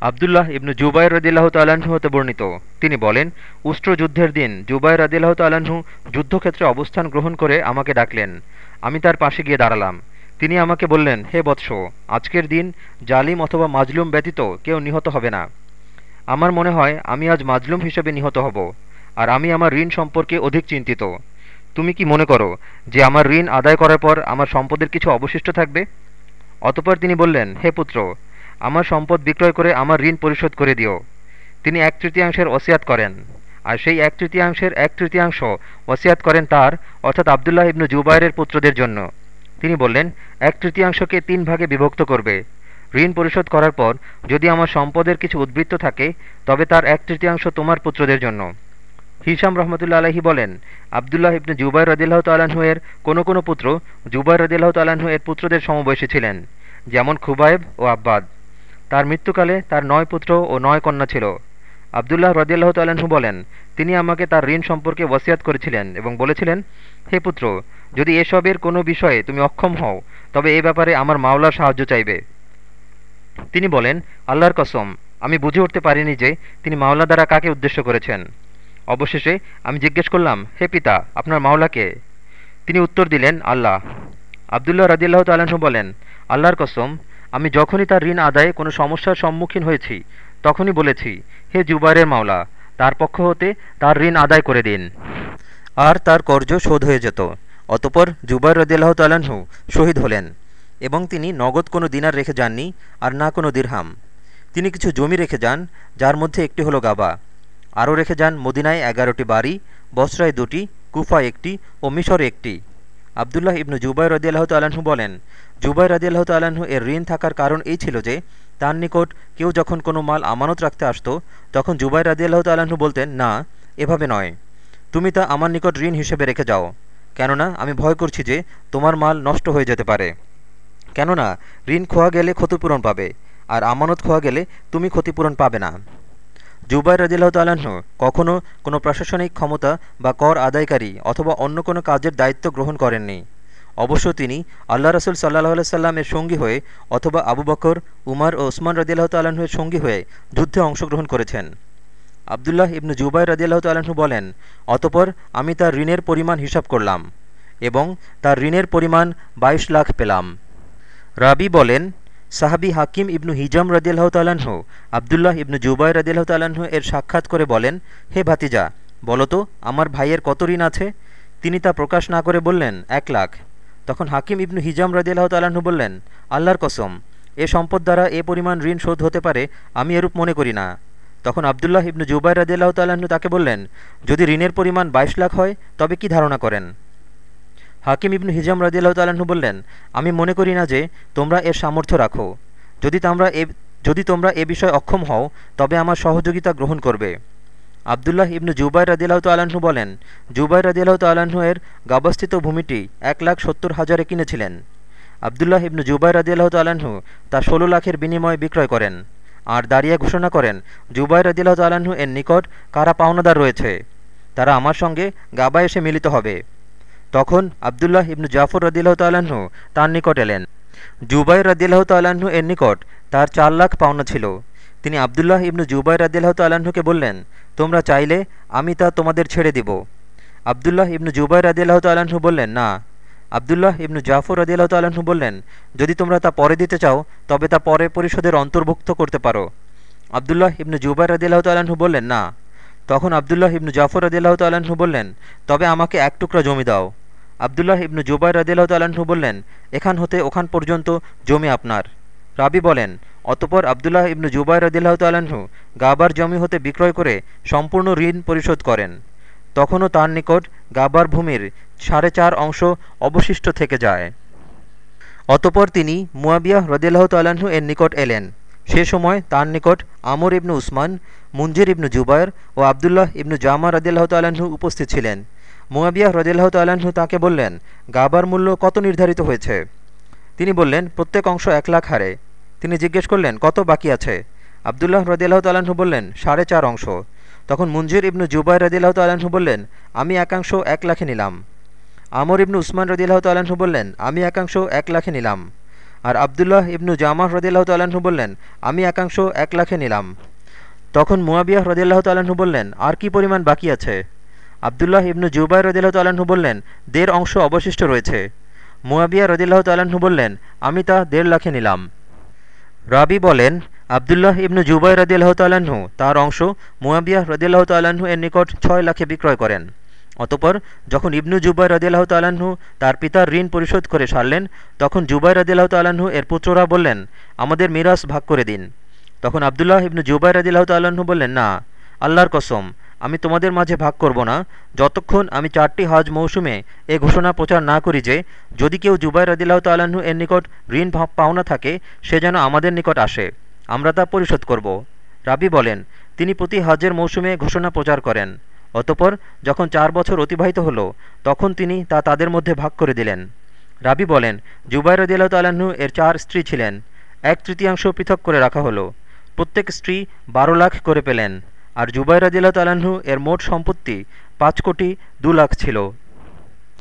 আবদুল্লাহ ইবনু জুবাইর রদিল্লাহ তাল্লাহ্ন হতে বর্ণিত। তিনি বলেন, উষ্ট্র যুদ্ধের দিন জুবাইর রদিল্লাহ তাল্লাহ্ন যুদ্ধক্ষেত্রে অবস্থান গ্রহণ করে আমাকে ডাকলেন। আমি তার পাশে গিয়ে দাঁড়ালাম। তিনি আমাকে বললেন, হে বৎস, আজকের দিন জালিম অথবা মাজলুম ব্যতীত কেউ নিহত হবে না। আমার মনে হয় আমি আজ মাজলুম হিসেবে নিহত হব, আর আমি আমার ঋণ সম্পর্কে অধিক চিন্তিত। তুমি কি মনে করো যে আমার ঋণ আদায় করার পর আমার সম্পদের কিছু অবশিষ্ট থাকবে? অতপর তিনি বললেন, হে পুত্র আমার সম্পদ বিক্রয় করে আমার ঋণ পরিশোধ করে দিও। তিনি এক তৃতীয়াংশের ওসিয়াত করেন, আর সেই এক তৃতীয়াংশের এক তৃতীয়াংশ ওসিয়াত করেন তার, অর্থাৎ আবদুল্লাহ ইবনু জুবাইরের পুত্রদের জন্য। তিনি বললেন, এক তৃতীয়াংশকে তিন ভাগে বিভক্ত করবে। ঋণ পরিশোধ করার পর যদি আমার সম্পদের কিছু উদ্বৃত্ত থাকে, তবে তার এক তৃতীয়াংশ তোমার পুত্রদের জন্য। হিসাম রহমতুল্লা আলহী বলেন, আবদুল্লাহ ইবনু জুবাই রদিল্লাহ তাল্লাহ্ন এর কোনো কোনো পুত্র জুবাই রদিল্লাহ তাল্লাহ্ন এর পুত্রদের সমবয়সী ছিলেন, যেমন খুবাইব ও আব্বাদ। তার মৃত্যুকালে তার নয় পুত্র ও নয় কন্যা ছিল। আবদুল্লাহ রদিয়াল্লাহ তাল্লাহ্ন বলেন, তিনি আমাকে তার ঋণ সম্পর্কে ওয়াসিয়াত করেছিলেন এবং বলেছিলেন, হে পুত্র, যদি এসবের কোনো বিষয়ে তুমি অক্ষম হও, তবে এ ব্যাপারে আমার মাওলার সাহায্য চাইবে। তিনি বলেন, আল্লাহর কসম, আমি বুঝে উঠতে পারিনি যে তিনি মাওলা দ্বারা কাকে উদ্দেশ্য করেছেন। অবশেষে আমি জিজ্ঞেস করলাম, হে পিতা, আপনার মাওলাকে তিনি উত্তর দিলেন, আল্লাহ। আবদুল্লাহ রাজিয়াল্লাহ তাল্লাহ্ন বলেন, আল্লাহর কসম আমি যখনই তার ঋণ আদায়ে কোনো সমস্যার সম্মুখীন হয়েছি, তখনই বলেছি, হে জুবাইরের মাওলা, তার পক্ষ হতে তার ঋণ আদায় করে দিন। আর তার কর্য শোধ হয়ে যেত। অতপর জুবাইর রদিয়াল্লাহ তাল্লাহ্ন শহীদ হলেন এবং তিনি নগদ কোনো দিনার রেখে যাননি আর না কোনো দিরহাম। তিনি কিছু জমি রেখে যান, যার মধ্যে একটি হলো গাবা। আরও রেখে যান মদিনায় এগারোটি বাড়ি, বসরায় দুটি কুফা একটি ও মিশরে একটি। আবদুল্লাহ ইবনু জুবাই রদিয়াল্লাহ তাল্লাহ্ন বলেন জুবাই রদিয়াল্লাহ তাল্লাহ্ন এর ঋণ থাকার কারণ এই ছিল যে, তার নিকট কেউ যখন কোনো মাল আমানত রাখতে আসতো, তখন জুবাই রাদিয়াল্লাহ তাল্লাহ্ন বলতেন, না, এভাবে নয়। তুমি তা আমার নিকট ঋণ হিসেবে রেখে যাও। কেননা, আমি ভয় করছি যে, তোমার মাল নষ্ট হয়ে যেতে পারে। কেননা, ঋণ খোয়া গেলে ক্ষতিপূরণ পাবে, আর আমানত খোয়া গেলে তুমি ক্ষতিপূরণ পাবে না। জুবাইর রাজিল্লাহ তাল্লাহ্ন কখনও কোনো প্রশাসনিক ক্ষমতা বা কর আদায়কারী অথবা অন্য কোনো কাজের দায়িত্ব গ্রহণ করেননি। অবশ্য তিনি আল্লাহ রসুল সাল্লাহ সাল্লামের সঙ্গী হয়ে অথবা আবু বকর, উমার ও ওসমান রদিয়াল্লাহ তাল্লাহ্নের সঙ্গী হয়ে যুদ্ধে অংশগ্রহণ করেছেন। আবদুল্লাহ ইবনু জুবাই রদিয়াল্লাহ তাল্লাহ্ন বলেন, অতপর আমি তার ঋণের পরিমাণ হিসাব করলাম এবং তার ঋণের পরিমাণ বাইশ লাখ পেলাম। রাবি বলেন সাহাবি হাকিম ইবনু হিজাম রদিয়াল্লাহ তাল্লাহ্ন আবদুল্লাহ ইবনু জুবাই রদিয়াল্লাহ তাল্লাহ্ন এর সাক্ষাৎ করে বলেন, হে ভাতিজা বলতো আমার ভাইয়ের কত ঋণ আছে? তিনি তা প্রকাশ না করে বললেন, এক লাখ। তখন হাকিম ইবনু হিজাম রদিয়াল্লাহ তাল্লাহ্ন বললেন, আল্লাহর কসম, এ সম্পদ দ্বারা এ পরিমাণ ঋণ শোধ হতে পারে, আমি এরূপ মনে করি না। তখন আবদুল্লাহ ইবনু জুবাই রদিয়াল্লাহ তাল্লাহ্ন তাকে বললেন, যদি ঋণের পরিমাণ বাইশ লাখ হয়, তবে কি ধারণা করেন? হাকিম ইবনু হিজাম রদিয়াল্লাহ তাল্লাহ্ন বললেন, আমি মনে করি না যে তোমরা এর সামর্থ্য রাখো। যদি তোমরা এ, যদি তোমরা এ বিষয়ে অক্ষম হও, তবে আমার সহযোগিতা গ্রহণ করবে। আবদুল্লাহ ইবনু জুবাই রদিয়াল্লাহ তাল্লাহ্ন বলেন জুবাই রদিয়াল্লাহ তাল্লাহ্ন এর গাবস্থিত ভূমিটি এক লাখ সত্তর হাজারে কিনেছিলেন। আবদুল্লাহ ইবনু জুবাই রদিয়াল্লাহ তাল্লাহ্ন তা ষোলো লাখের বিনিময়ে বিক্রয় করেন। আর দাঁড়িয়ে ঘোষণা করেন জুবাই রদিয়াল্লাহ তাল্লাহ্ন এর নিকট কারা পাওনাদার রয়েছে? তারা আমার সঙ্গে গাবা এসে মিলিত হবে। তখন আবদুল্লাহ ইবনু জাফর রদিল্লাহ তাল্লাহ্ন তার নিকট এলেন। জুবাই রদিল্লাহ তাল্লাহ্ন এর নিকট তার চার লাখ পাওনা ছিল। তিনি আবদুল্লাহ ইবনু জুবাই রাদিল্লাহ তাল্লাহ্নকে বললেন, তোমরা চাইলে আমি তা তোমাদের ছেড়ে দিব। আবদুল্লাহ ইবনু জুবাই রাদিল্লাহ তাল্লাহ্ন বললেন, না। আবদুল্লাহ ইবনু জাফর রাদিল্লাহ তাল্লাহ্ন বললেন, যদি তোমরা তা পরে দিতে চাও, তবে তা পরে পরিশোধের অন্তর্ভুক্ত করতে পারো। আবদুল্লাহ ইবনু জুবাই রাদিল্লাহ তাল্লাহ্ন বললেন, না। তখন আবদুল্লাহ ইবনু জাফর রাদিল্লাহ তাল্লাহ্ন বললেন, তবে আমাকে এক টুকরা জমি দাও। আবদুল্লাহ ইবনু জুবাই রাদিল্লাহ তাল্লাহ্ন বললেন, এখান হতে ওখান পর্যন্ত জমি আপনার। রাবি বলেন, অতপর আবদুল্লাহ ইবনু জুবাই রদিল্লাহ তাল্লাহ্ন গাবার জমি হতে বিক্রয় করে সম্পূর্ণ ঋণ পরিশোধ করেন। তখনও তার নিকট গাবার ভূমির সাড়ে চার অংশ অবশিষ্ট থেকে যায়। অতপর তিনি মুয়াবিয়া রদিল্লাহ তাল্লাহ্ন এর নিকট এলেন। সে সময় তার নিকট আমর ইবনু উসমান মুঞ্জির ইবনু জুবায়ের ও আবদুল্লাহ ইবনু জামা রদিল্লাহ তাল্লাহ্ন উপস্থিত ছিলেন। মুয়াবিয়া রদিল্লাহ তাল্লাহ্ন তাকে বললেন, গাবার মূল্য কত নির্ধারিত হয়েছে? তিনি বললেন, প্রত্যেক অংশ এক লাখ হারে। তিনি জিজ্ঞেস করলেন, কত বাকি আছে? আবদুল্লাহ রদিল্লাহ তাল্লাহ্ন বললেন, সাড়ে চার অংশ। তখন মুঞ্জির ইবনু জুবাই রদিল্লাহ তাল্লাহ্ন বললেন, আমি একাংশ এক লাখে নিলাম। আমর ইবনু উসমান রদিল্লাহ তাল্লাহ্ন বললেন, আমি একাংশ এক লাখে নিলাম। আর আবদুল্লাহ ইবনু জামাহ রদিল্লাহ তাল্লাহ্ন বললেন, আমি একাংশ এক লাখে নিলাম। তখন মুয়াবিয়াহ রদিল্লাহ তাল্লাহ্ন বললেন, আর কি পরিমাণ বাকি আছে? আবদুল্লাহ ইবনু জুবাই রদিল্লাহ তাল্লাহ্ন বললেন, দেড় অংশ অবশিষ্ট রয়েছে। মুয়াবিয়া রদিল্লাহ তাল্লাহ্ন বললেন, আমি তা দেড় লাখে নিলাম। রাবি বলেন, আবদুল্লাহ ইবনু জুবাই রদিল্লাহ তাল্লাহ্ন তার অংশ মুয়াবিয়াহ রদিল্লাহ তাল্লাহ্ন এর নিকট ছয় লাখে বিক্রয় করেন। অতপর যখন ইবনু জুবাই রদিল্লাহ তাল্লাহ্ন তার পিতার ঋণ পরিশোধ করে সারলেন, তখন জুবাই রদিল্লাহ তাল্লাহ্ন এর পুত্ররা বললেন, আমাদের মিরাস ভাগ করে দিন। তখন আবদুল্লাহ ইবনু জুবাই রদিল্লাহ তাল্লাহ্ন বললেন, না, আল্লাহর কসম আমি তোমাদের মাঝে ভাগ করব না। যতক্ষণ আমি চারটি হজ মৌসুমে এ ঘোষণা প্রচার না করি যে, যদি কেউ জুবাই রদিল্লাহ তাল্লাহ্ন এর নিকট ঋণ পাওনা থাকে, সে যেন আমাদের নিকট আসে। আমরা তা পরিশোধ করব। রাবি বলেন, তিনি প্রতি হজের মৌসুমে ঘোষণা প্রচার করেন। অতপর যখন চার বছর অতিবাহিত হলো, তখন তিনি তা তাদের মধ্যে ভাগ করে দিলেন। রাবি বলেন, জুবাইর রদিল্লাহ তাল্লাহ্ন এর চার স্ত্রী ছিলেন। এক তৃতীয়াংশ পৃথক করে রাখা হলো। প্রত্যেক স্ত্রী বারো লাখ করে পেলেন। আর জুবাই রাজিল্লা তালাহু এর মোট সম্পত্তি পাঁচ কোটি দু লাখ ছিল।